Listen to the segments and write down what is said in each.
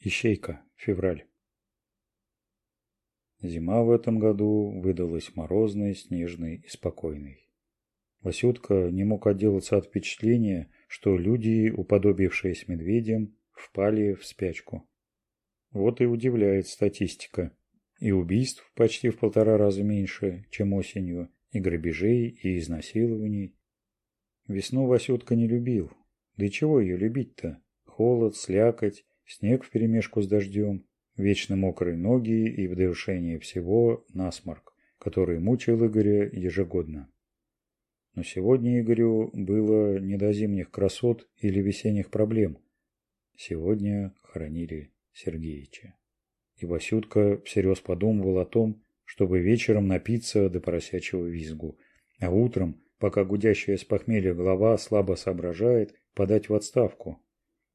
ищейка февраль. Зима в этом году выдалась морозной снежной и спокойной. Васютка не мог отделаться от впечатления что люди уподобившиеся медведям впали в спячку. Вот и удивляет статистика. И убийств почти в полтора раза меньше чем осенью и грабежей и изнасилований. Весну васютка не любил. Да чего ее любить то холод слякоть Снег вперемешку с дождем, вечно мокрые ноги и в всего насморк, который мучил Игоря ежегодно. Но сегодня Игорю было не до зимних красот или весенних проблем. Сегодня хоронили Сергеича. И Васютка всерьез подумывал о том, чтобы вечером напиться до поросячьего визгу, а утром, пока гудящая с похмелья голова слабо соображает, подать в отставку.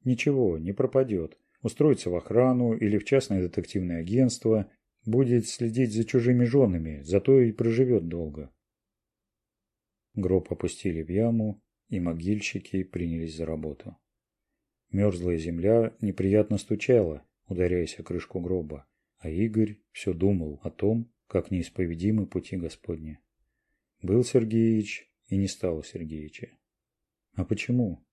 Ничего, не пропадет. Устроится в охрану или в частное детективное агентство, будет следить за чужими женами, зато и проживет долго. Гроб опустили в яму, и могильщики принялись за работу. Мерзлая земля неприятно стучала, ударяясь о крышку гроба, а Игорь все думал о том, как неисповедимы пути Господни. Был Сергеич и не стало Сергеича. А почему?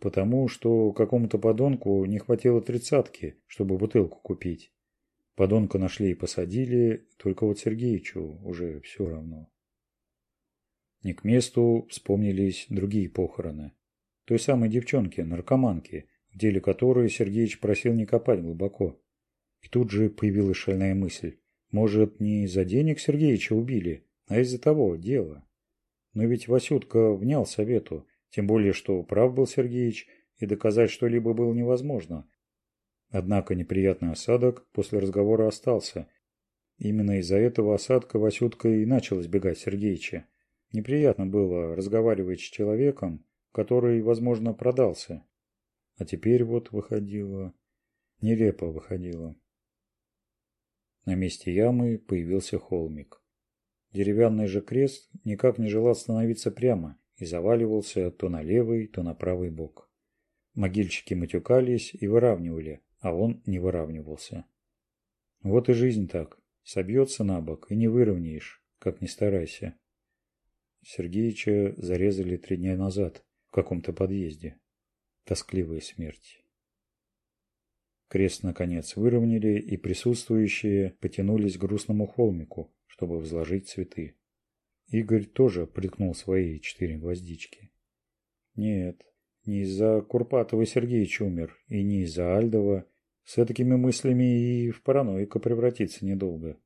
потому что какому-то подонку не хватило тридцатки, чтобы бутылку купить. Подонка нашли и посадили, только вот Сергеичу уже все равно. Не к месту вспомнились другие похороны. Той самой девчонки, наркоманки, в деле которой Сергеич просил не копать глубоко. И тут же появилась шальная мысль. Может, не из-за денег Сергеича убили, а из-за того дела. Но ведь Васютка внял совету, тем более что прав был Сергеич, и доказать что-либо было невозможно. Однако неприятный осадок после разговора остался. Именно из-за этого осадка Васютка и начал избегать Сергеича. Неприятно было разговаривать с человеком, который, возможно, продался. А теперь вот выходило... Нелепо выходило. На месте ямы появился холмик. Деревянный же крест никак не желал становиться прямо, и заваливался то на левый, то на правый бок. Могильщики матюкались и выравнивали, а он не выравнивался. Вот и жизнь так. Собьется на бок и не выровняешь, как ни старайся. Сергеича зарезали три дня назад в каком-то подъезде. Тоскливая смерть. Крест, наконец, выровняли, и присутствующие потянулись к грустному холмику, чтобы возложить цветы. Игорь тоже прикнул свои четыре гвоздички. Нет, не из-за Курпатова Сергеевич умер, и не из-за Альдова. С такими мыслями и в параноика превратиться недолго.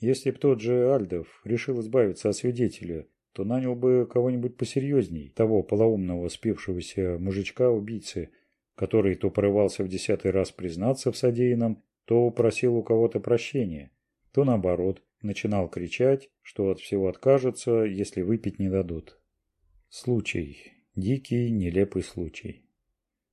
Если б тот же Альдов решил избавиться от свидетеля, то нанял бы кого-нибудь посерьезней, того полоумного спившегося мужичка-убийцы, который то порывался в десятый раз признаться в содеянном, то просил у кого-то прощения, то наоборот, начинал кричать, что от всего откажется, если выпить не дадут. Случай. Дикий, нелепый случай.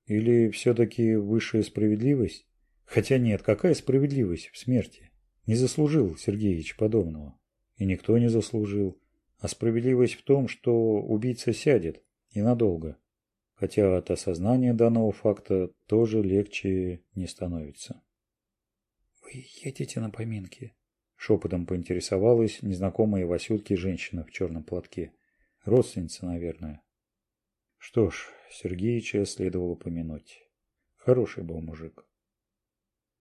Или все-таки высшая справедливость? Хотя нет, какая справедливость в смерти? Не заслужил Сергеевич подобного. И никто не заслужил. А справедливость в том, что убийца сядет. И надолго. Хотя от осознания данного факта тоже легче не становится. «Вы едете на поминки?» Шепотом поинтересовалась незнакомая Васюльке женщина в черном платке. Родственница, наверное. Что ж, Сергеича следовало помянуть. Хороший был мужик.